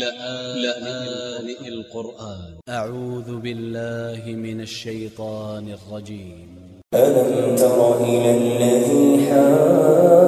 لآن القرآن. أ ع و ذ ب ا ل ل ه من ا ل ش ي ط ا ن ا ل ج ي م ألم تر إلى الذي حاج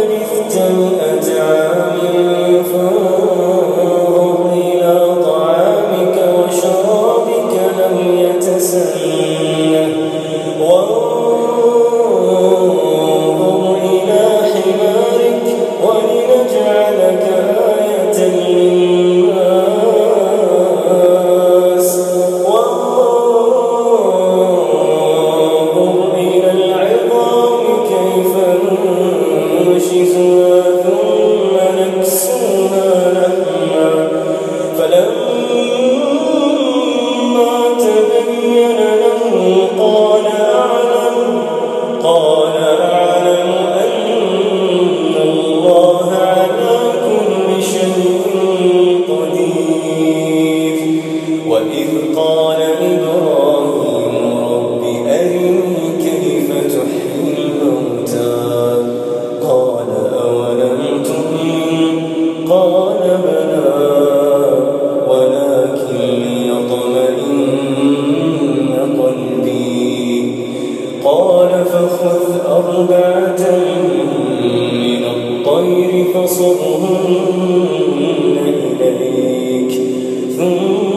بل لبثت ثم أربعة من الطير فصرهن إليك. ثم